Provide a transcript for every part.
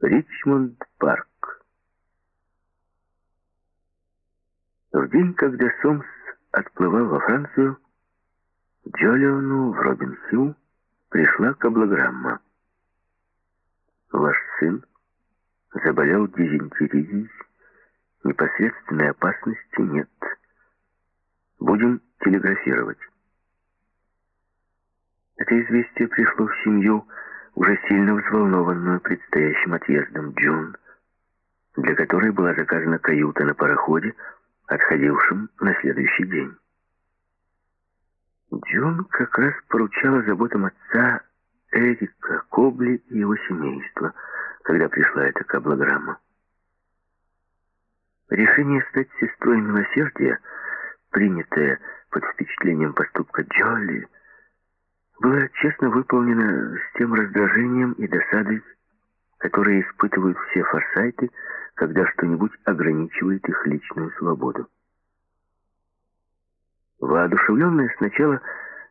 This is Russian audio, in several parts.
Ричмонд-парк. В день, когда Сомс отплывал во Францию, Джолиону в Робин-Хилл пришла каблограмма. Ваш сын заболел дизентерией, непосредственной опасности нет. Будем телеграфировать. Это известие пришло в семью, уже сильно взволнованную предстоящим отъездом Джун, для которой была заказана каюта на пароходе, отходившем на следующий день. Джун как раз поручала заботам отца Эрика Кобли и его семейства, когда пришла эта каблограмма. Решение стать сестрой милосердия, принятое под впечатлением поступка Джолли, было честно выполнено с тем раздражением и досадой, которые испытывают все форсайты, когда что-нибудь ограничивает их личную свободу. Воодушевленная сначала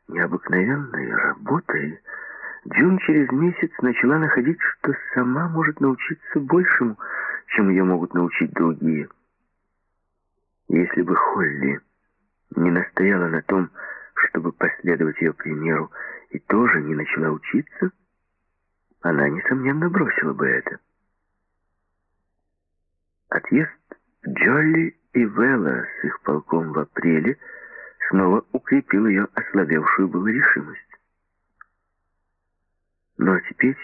необыкновенной работой, Джун через месяц начала находить, что сама может научиться большему, чем ее могут научить другие. Если бы Холли не настояла на том, чтобы последовать ее примеру, и тоже не начала учиться, она, несомненно, бросила бы это. Отъезд Джолли и Вэлла с их полком в апреле снова укрепил ее ослабевшую было решимость. Но теперь,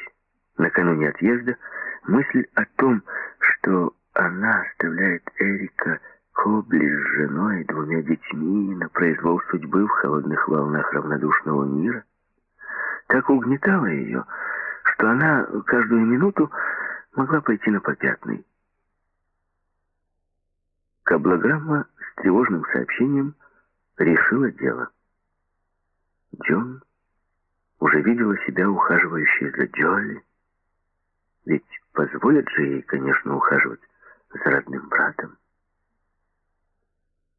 накануне отъезда, мысль о том, что она оставляет Эрика Кобли с женой и двумя детьми на произвол судьбы в холодных волнах равнодушного мира — так угнетало ее, что она каждую минуту могла пойти на попятный. Каблограмма с тревожным сообщением решила дело. Джон уже видела себя ухаживающей за Джоли, ведь позволят же ей, конечно, ухаживать за родным братом.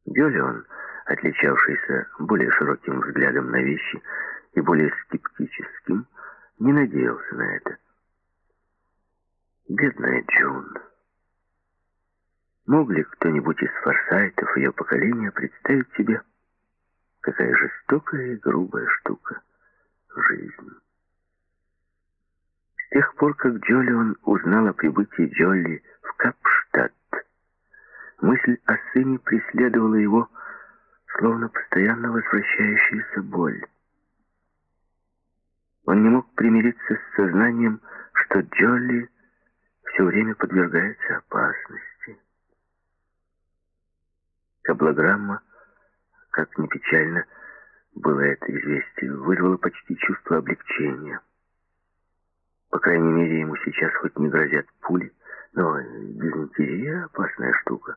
Джолион, отличавшийся более широким взглядом на вещи, и более скептическим, не надеялся на это. Бедная Джун. Мог ли кто-нибудь из форсайтов ее поколения представить себе, какая жестокая и грубая штука жизнь? С тех пор, как Джолион узнал о прибытии Джолли в Капштадт, мысль о сыне преследовала его, словно постоянно возвращающаяся боль. Он не мог примириться с сознанием, что Джолли все время подвергается опасности. Каблограмма, как ни печально было это известие, вызвало почти чувство облегчения. По крайней мере, ему сейчас хоть не грозят пули, но дизентерия — опасная штука.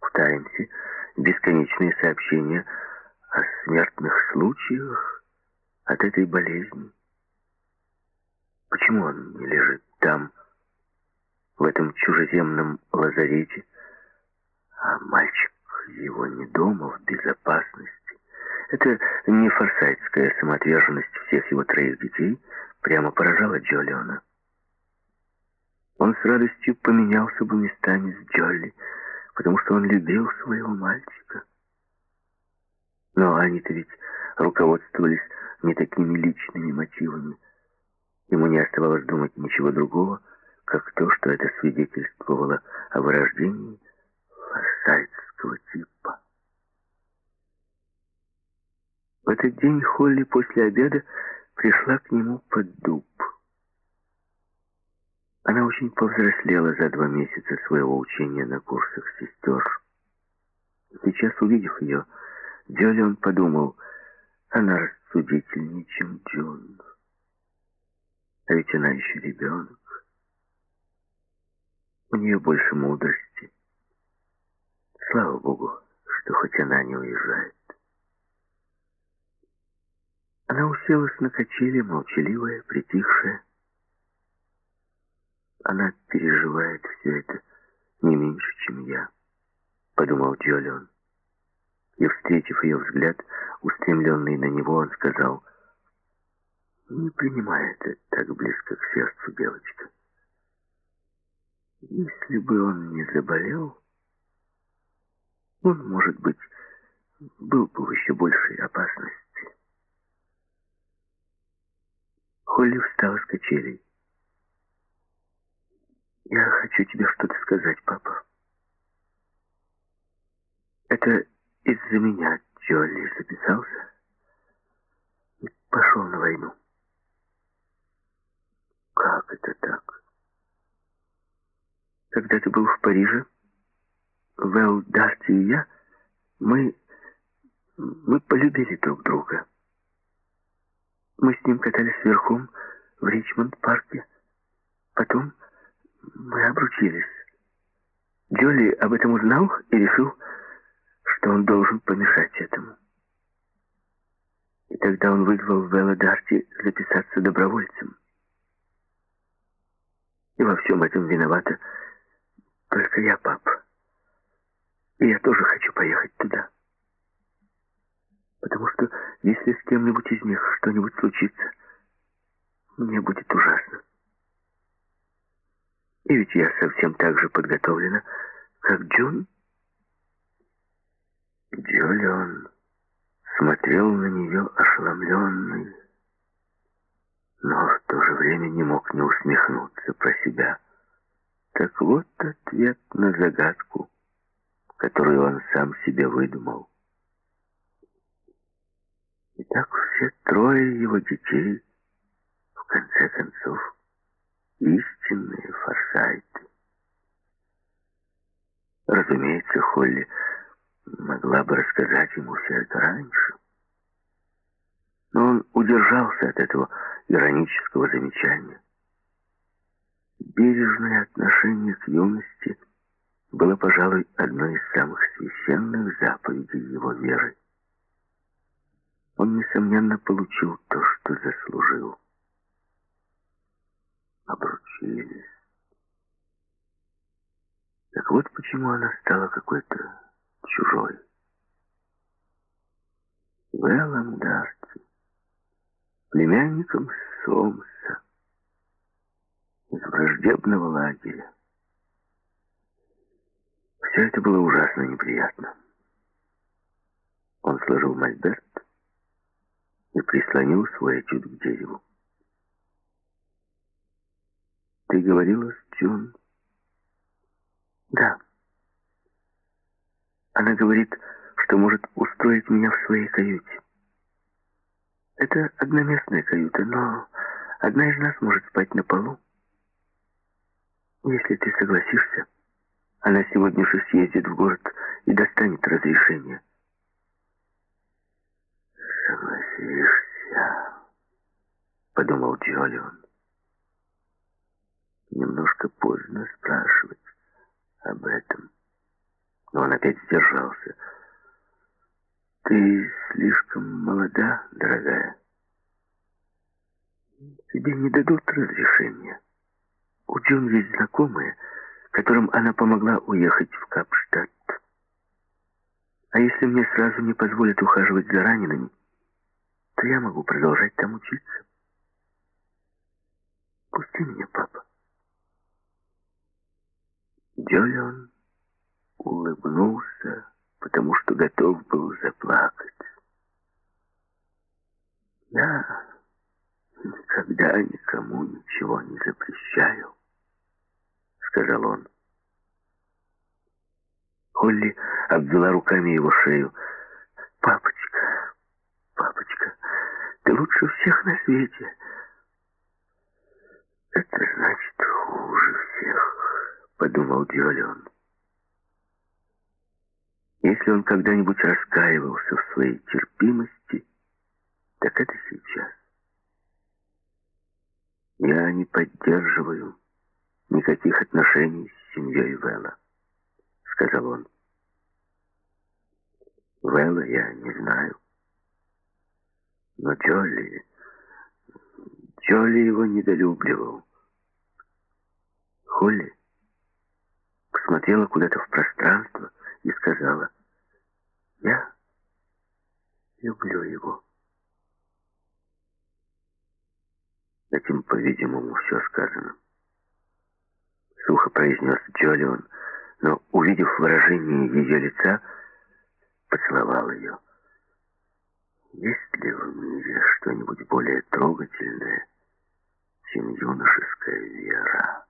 В Таймсе бесконечные сообщения о смертных случаях, от этой болезни. Почему он не лежит там, в этом чужеземном лазарете, а мальчик его не дома, в безопасности? Это не форсайтская самоотверженность всех его троих детей прямо поражала Джолиона. Он с радостью поменялся бы местами с Джолли, потому что он любил своего мальчика. Но они-то ведь руководствовались не такими личными мотивами. Ему не оставалось думать ничего другого, как то, что это свидетельствовало о вырождении форсайтского типа. В этот день Холли после обеда пришла к нему под дуб. Она очень повзрослела за два месяца своего учения на курсах сестер. Сейчас, увидев ее, Джолион подумал, она рассудительнее, чем Джон. А ведь она еще ребенок. У нее больше мудрости. Слава Богу, что хоть она не уезжает. Она уселась на качели, молчаливая, притихшая. Она переживает все это не меньше, чем я, подумал Джолион. И, встретив ее взгляд, устремленный на него, он сказал, «Не принимай это так близко к сердцу, девочка. Если бы он не заболел, он, может быть, был бы в еще большей опасности. Холли встала с качелей. «Я хочу тебе что-то сказать, папа. Это из-за меня Джолли записался и пошел на войну. Как это так? Когда ты был в Париже, Вэл Дарти и я, мы... мы полюбили друг друга. Мы с ним катались верхом в Ричмонд-парке. Потом мы обручились. Джоли об этом узнал и решил, что он должен помешать этому. И тогда он вызвал Вэлла Дарти записаться добровольцем. И во всем этом виновата только я, папа. И я тоже хочу поехать туда. Потому что если с кем-нибудь из них что-нибудь случится, мне будет ужасно. И ведь я совсем так же подготовлена, как Джун. Джолион смотрел на нее ошеломленный, но в то же время не мог не усмехнуться про себя. Так вот ответ на загадку, которую он сам себе выдумал. И так все трое его детей, в конце концов, истинные форсайты. Разумеется, Холли могла бы рассказать ему все это раньше. Но он удержался от этого иронического замечания. Бережное отношение к юности было, пожалуй, одной из самых священных заповедей его веры. Он, несомненно, получил то, что заслужил. Обручились. Так вот почему она стала какой-то чужой. Вэллом Дарти, племянником Сомса, из враждебного лагеря. Все это было ужасно неприятно. Он сложил мольберт и прислонил свой этюд к дереву. «Ты говорила с Джон?» «Да». Она говорит, что может устроить меня в своей каюте. Это одноместная каюта, но одна из нас может спать на полу. Если ты согласишься, она сегодня же съездит в город и достанет разрешение. «Согласишься», — подумал Джолион. Немножко поздно спрашивать об этом. Но он опять сдержался. «Ты слишком молода, дорогая. Тебе не дадут разрешения. У Джун есть знакомые, которым она помогла уехать в Капштадт. А если мне сразу не позволят ухаживать за ранеными, то я могу продолжать там учиться. Пусти меня, папа. Джолион улыбнулся, потому что готов был заплакать. Я никогда никому ничего не запрещаю, сказал он. Холли обвела руками его шею. «Папочка, папочка, ты лучше всех на свете!» «Это значит хуже всех», — подумал Диолеон. Если он когда-нибудь раскаивался в своей терпимости, так это сейчас. Я не поддерживаю никаких отношений с семьей Вэлла, сказал он. Вэлла я не знаю. Но Джоли... Джоли его недолюбливал. Холли посмотрела куда-то в пространство и сказала, «Я люблю его». Этим, по-видимому, все сказано. сухо произнес Джолион, но, увидев выражение ее лица, поцеловал ее. Есть ли в мире что-нибудь более трогательное, чем юношеская вера?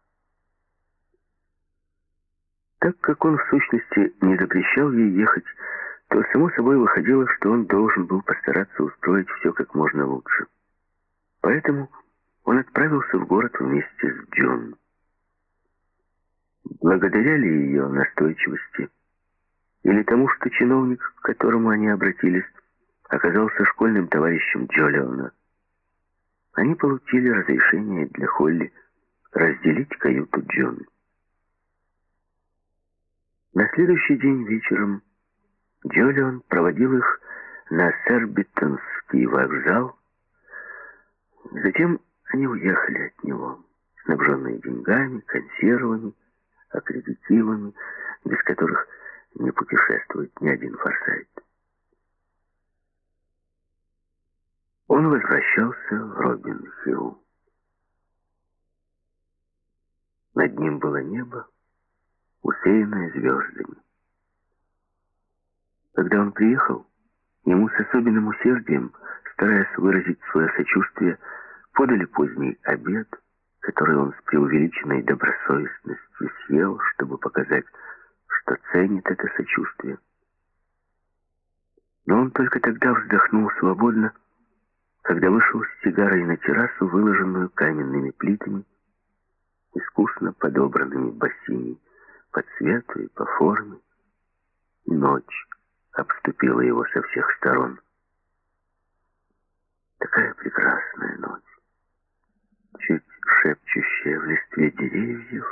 Так как он, в сущности, не запрещал ей ехать, то само собой выходило, что он должен был постараться устроить все как можно лучше. Поэтому он отправился в город вместе с Джон. Благодаря ли ее настойчивости или тому, что чиновник, к которому они обратились, оказался школьным товарищем Джолиона, они получили разрешение для Холли разделить каюту Джон. На следующий день вечером Джолион проводил их на Сербитонский вокзал, затем они уехали от него, снабженные деньгами, консервами, аккредитивами, без которых не путешествует ни один форсайт. Он возвращался в Робин-Хилл. Над ним было небо, усеянное звездами. Когда он приехал, ему с особенным усердием, стараясь выразить свое сочувствие, подали поздний обед, который он с преувеличенной добросовестностью съел, чтобы показать, что ценит это сочувствие. Но он только тогда вздохнул свободно, когда вышел с сигарой на террасу, выложенную каменными плитами, искусно подобранными бассейни по цвету и по форме. Ночь обступила его со всех сторон. Такая прекрасная ночь, чуть шепчущая в листве деревьев,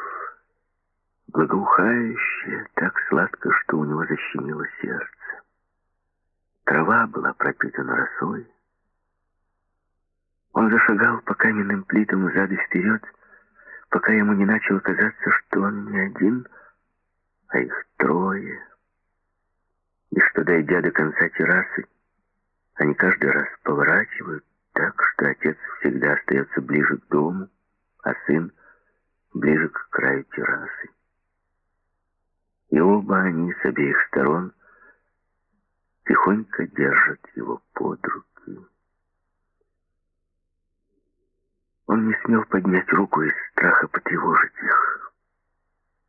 благоухающая так сладко, что у него защемило сердце. Трава была пропитана росой, он зашагал по каменным плитам взад и вперед, пока ему не начало казаться, что он не один, а их трое. И что, дойдя до конца террасы, они каждый раз поворачивают так, что отец всегда остается ближе к дому, а сын ближе к краю террасы. И оба они с обеих сторон тихонько держат его под руки. Он не смел поднять руку из страха потревожить их.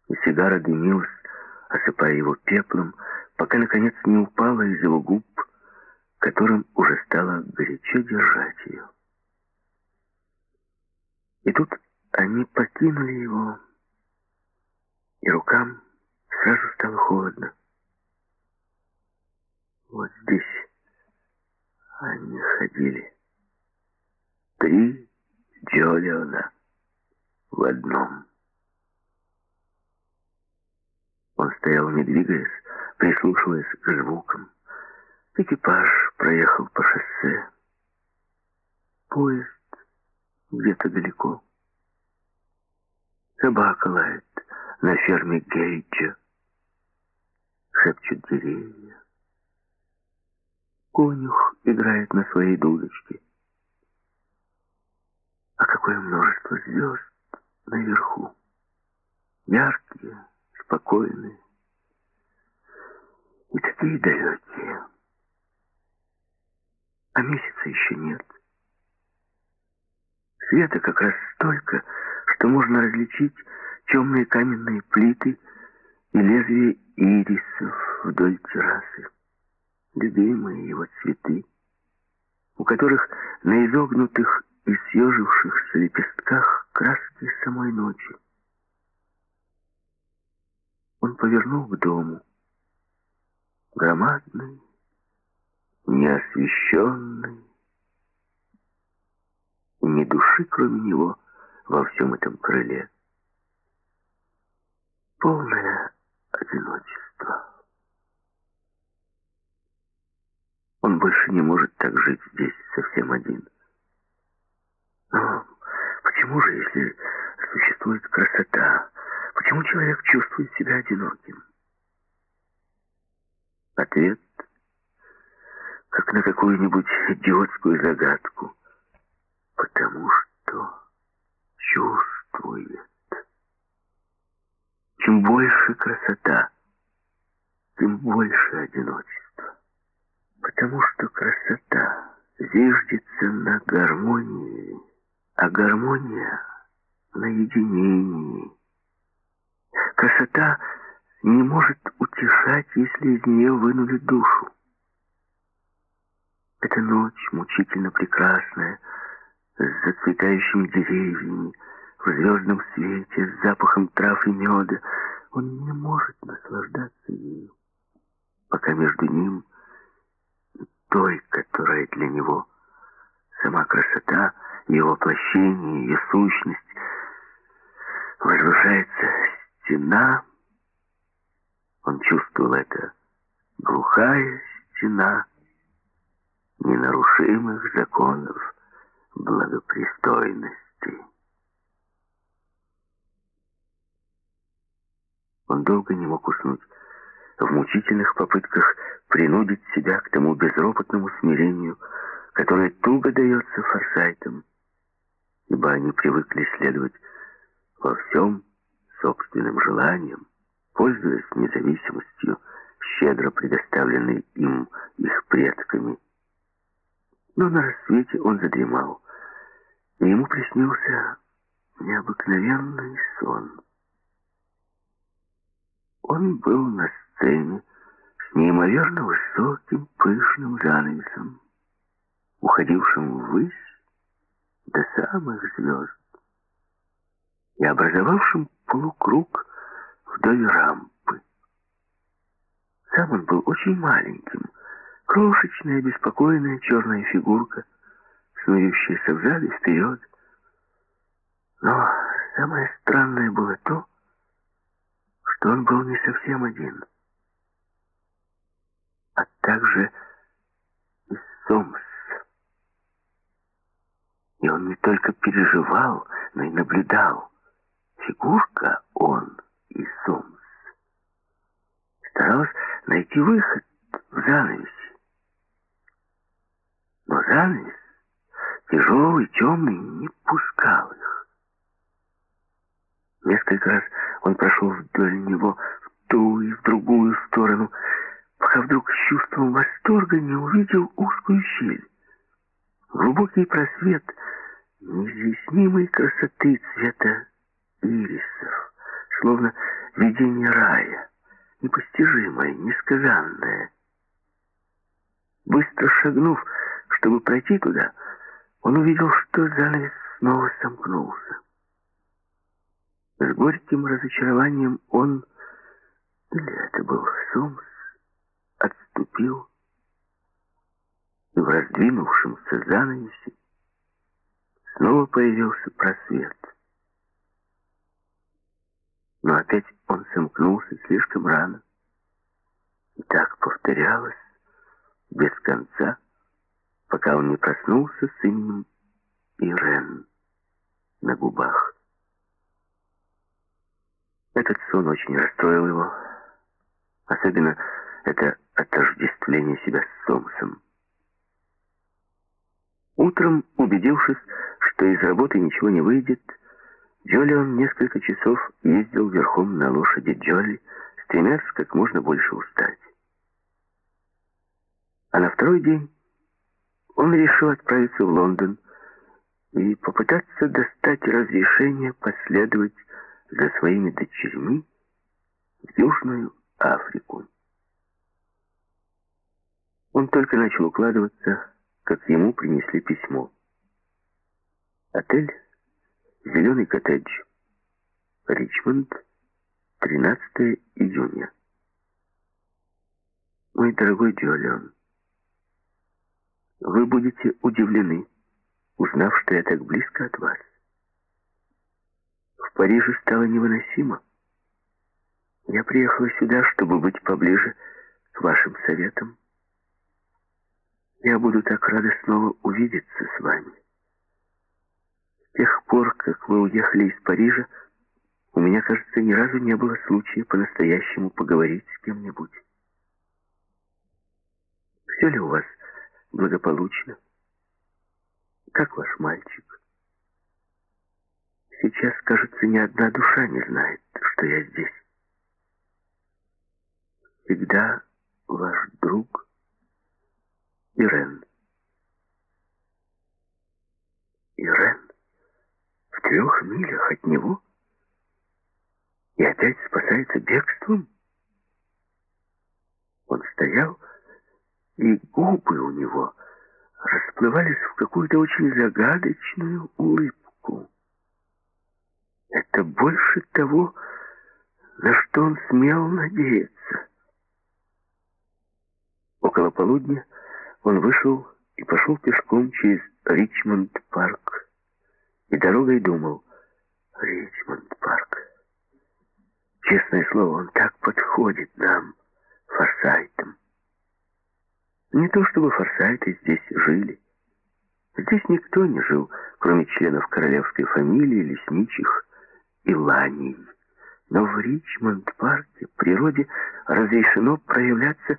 И сигара дымилась, осыпая его пеплом, пока, наконец, не упала из его губ, которым уже стало горячо держать ее. И тут они покинули его, и рукам сразу стало холодно. Вот здесь они ходили. Три Джолиона в одном. Он стоял, не двигаясь, прислушиваясь к звукам. Экипаж проехал по шоссе. Поезд где-то далеко. Собака лает на ферме Гейджа. Шепчут деревья. Конюх играет на своей дудочке. А какое множество звезд наверху. Яркие, спокойные и такие далекие. А месяца еще нет. Света как раз столько, что можно различить темные каменные плиты и лезвие ирисов вдоль террасы. Любимые его цветы, у которых на изогнутых и съежившихся лепестках краски самой ночи. Он повернул к дому. Громадный, неосвещенный, ни души, кроме него, во всем этом крыле. Полное одиночество. Он больше не может так жить здесь совсем один. Но почему же, если существует красота, почему человек чувствует себя одиноким? Ответ, как на какую-нибудь идиотскую загадку, потому что чувствует. больше красота, тем больше одиночество. Потому что красота зиждется на гармонии, а гармония на единении. Красота не может утешать, если из нее вынули душу. Эта ночь мучительно прекрасная, с зацветающими деревьями, в звездном свете, с запахом трав и меда, он не может наслаждаться ею, пока между ним и той, которая для него сама красота, ее воплощение, ее сущность, возвышается стена. Он чувствовал это. Глухая стена ненарушимых законов благопристойности. Он долго не мог уснуть, в мучительных попытках принудить себя к тому безропотному смирению, которое туго дается форсайтам, ибо они привыкли следовать во всем собственным желаниям, пользуясь независимостью, щедро предоставленной им их предками. Но на рассвете он задремал, и ему приснился необыкновенный сон. Он был на сцене с неимоверно высоким пышным занавесом, уходившим ввысь до самых звезд и образовавшим полукруг вдоль рампы. Сам он был очень маленьким, крошечная, беспокойная черная фигурка, снующаяся взад и вперед. Но самое странное было то, что он был не совсем один, а также и Сомс. И он не только переживал, но и наблюдал. Фигурка он и Сомс старалась найти выход в занавесе. Но занавес, тяжелый, темный, не пускал их. Несколько раз он прошел вдоль него в ту и в другую сторону, пока вдруг с чувством восторга не увидел узкую щель. Глубокий просвет неизъяснимой красоты цвета ирисов, словно видение рая, непостижимое, несказанное. Быстро шагнув, чтобы пройти туда, он увидел, что занавес снова сомкнулся. С горьким разочарованием он, или это был Сомс, отступил, и в раздвинувшемся занавесе снова появился просвет. Но опять он сомкнулся слишком рано. И так повторялось без конца, пока он не проснулся с именем Ирен на губах. Этот сон очень расстроил его. Особенно это отождествление себя с Сомсом. Утром, убедившись, что из работы ничего не выйдет, Джолион несколько часов ездил верхом на лошади Джоли, стремясь как можно больше устать. А на второй день он решил отправиться в Лондон и попытаться достать разрешение последовать за своими дочерьми в Южную Африку. Он только начал укладываться, как ему принесли письмо. Отель «Зеленый коттедж», Ричмонд, 13 июня. Мой дорогой Джолион, вы будете удивлены, узнав, что я так близко от вас. В Париже стало невыносимо. Я приехала сюда, чтобы быть поближе к вашим советам. Я буду так рада снова увидеться с вами. Тех пор, как вы уехали из Парижа, у меня, кажется, ни разу не было случая по-настоящему поговорить с кем-нибудь. Все ли у вас благополучно? Как ваш мальчик? Сейчас, кажется, ни одна душа не знает, что я здесь. всегда ваш друг Ирен. Ирен? В трех милях от него? И опять спасается бегством? Он стоял, и губы у него расплывались в какую-то очень загадочную улыбку. Это больше того, на что он смел надеяться. Около полудня он вышел и пошел пешком через Ричмонд-парк. И дорогой думал, Ричмонд-парк. Честное слово, он так подходит нам, Форсайтам. Не то чтобы Форсайты здесь жили. Здесь никто не жил, кроме членов королевской фамилии, лесничих и ланей. Но в Ричмонд-парке природе разрешено проявляться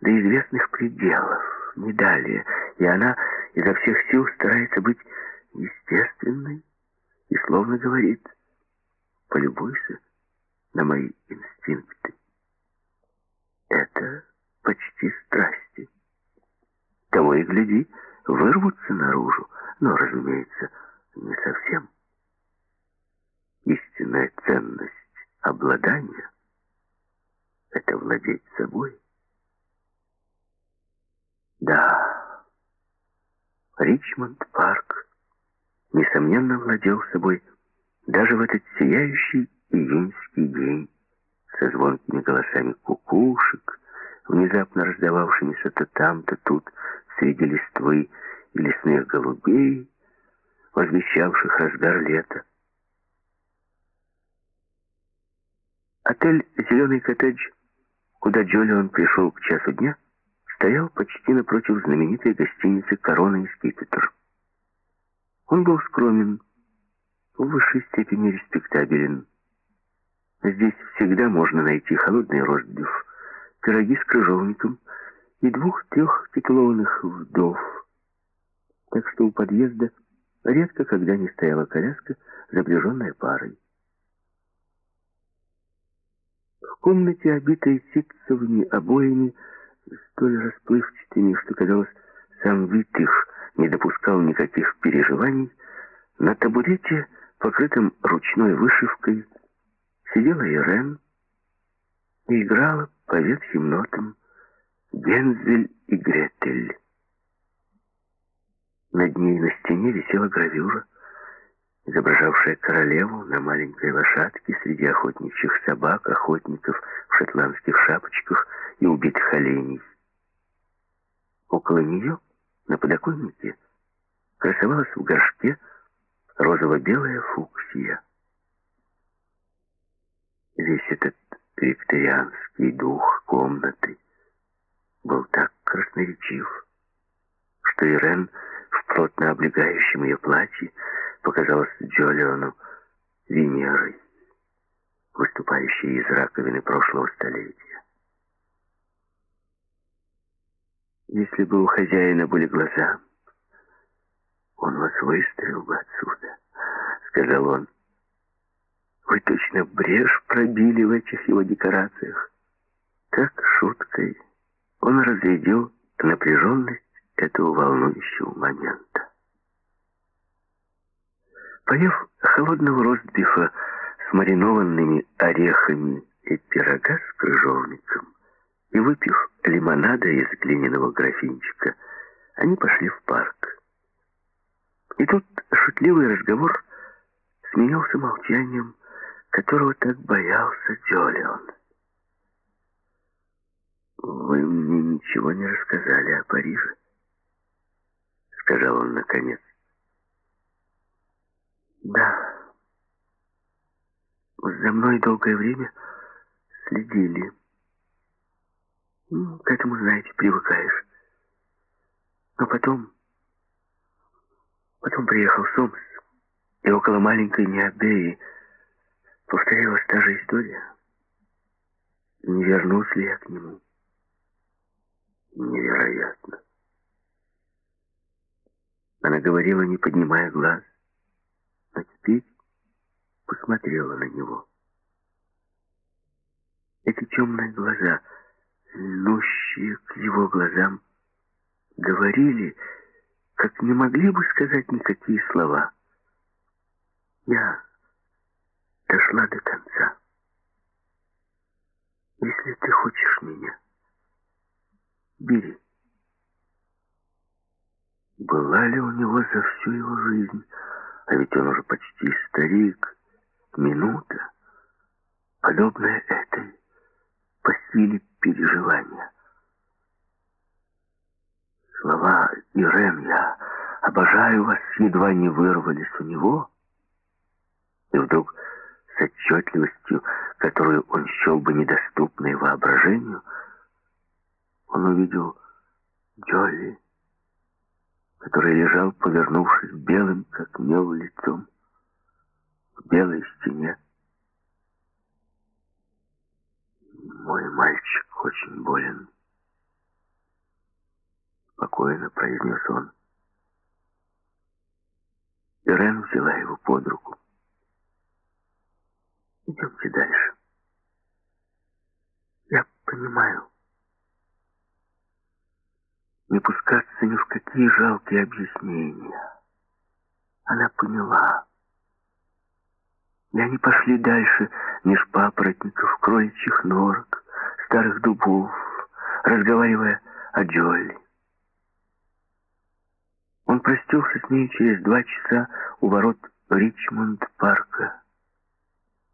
до известных пределов, не далее, и она изо всех сил старается быть естественной и словно говорит «полюбуйся на мои инстинкты». Это почти страсти. Того и гляди, вырвутся наружу, но, разумеется, не совсем. Истинная ценность обладания — это владеть собой. Да, Ричмонд-парк, несомненно, владел собой даже в этот сияющий июньский день со звонкими голосами кукушек, внезапно раздававшимися то там, то тут, среди листвы и лесных голубей, возвещавших разгар лета. Отель «Зеленый коттедж», куда Джолион пришел к часу дня, стоял почти напротив знаменитой гостиницы «Корона» и «Скипетр». Он был скромен, в высшей степени респектабелен. Здесь всегда можно найти холодный ростбиф, пироги с крыжовником и двух-трех титулованных вдов. Так что у подъезда редко когда не стояла коляска, запряженная парой. В комнате, обитой ситцевыми обоями, столь расплывчатыми, что, казалось, сам вид их не допускал никаких переживаний, на табурете, покрытом ручной вышивкой, сидела Ирен и играла по ветхим нотам Гензель и Гретель. Над ней на стене висела гравюра, изображавшая королеву на маленькой лошадке среди охотничьих собак, охотников в шотландских шапочках и убитых оленей. Около нее, на подоконнике, красовалась в горшке розово-белая фуксия. Весь этот викторианский дух комнаты был так красноречив, что Ирен в плотно облегающем ее платье показалась Джолиону Венерой, выступающей из раковины прошлого столетия. Если бы у хозяина были глаза, он вас выставил бы отсюда, сказал он. Вы точно брешь пробили в этих его декорациях. Так шуткой он разрядил напряженность этого волнующего момента. Поев холодного ростбифа с маринованными орехами и пирога с крыжовником, и выпив лимонада из глиняного графинчика, они пошли в парк. И тут шутливый разговор сменился молчанием, которого так боялся Джолион. «Вы мне ничего не рассказали о Париже?» — сказал он наконец. «Да. За мной долгое время следили. Ну, к этому, знаете, привыкаешь. Но потом... Потом приехал Сомс, и около маленькой Необеи Повторилась та же история. Не вернусь ли я к нему? Невероятно. Она говорила, не поднимая глаз, а теперь посмотрела на него. Эти темные глаза льнущие к его глазам, говорили, как не могли бы сказать никакие слова. Я дошла до конца. Если ты хочешь меня, бери. Была ли у него за всю его жизнь, а ведь он уже почти старик, минута, подобная этой, по силе переживания. Слова «Ирен, я обожаю вас» едва не вырвались у него, и вдруг с отчетливостью, которую он счел бы недоступной воображению, он увидел Джоли, который лежал, повернувшись белым, как мел, лицом к белой стене. «Мой мальчик очень болен», — спокойно произнес он. Ирен взяла его под руку. «Идемте дальше. Я понимаю, не пускаться ни в какие жалкие объяснения. Она поняла. И они пошли дальше меж папоротников, кроличьих норок, старых дубов, разговаривая о Джолли. Он простился с ней через два часа у ворот Ричмонд-парка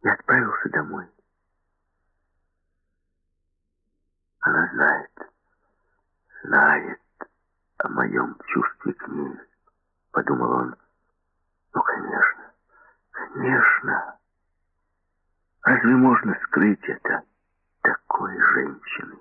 и отправился домой. Она знает, знает, о моем чувстве к ней, подумал он. Ну, конечно, конечно. Разве можно скрыть это такой женщины?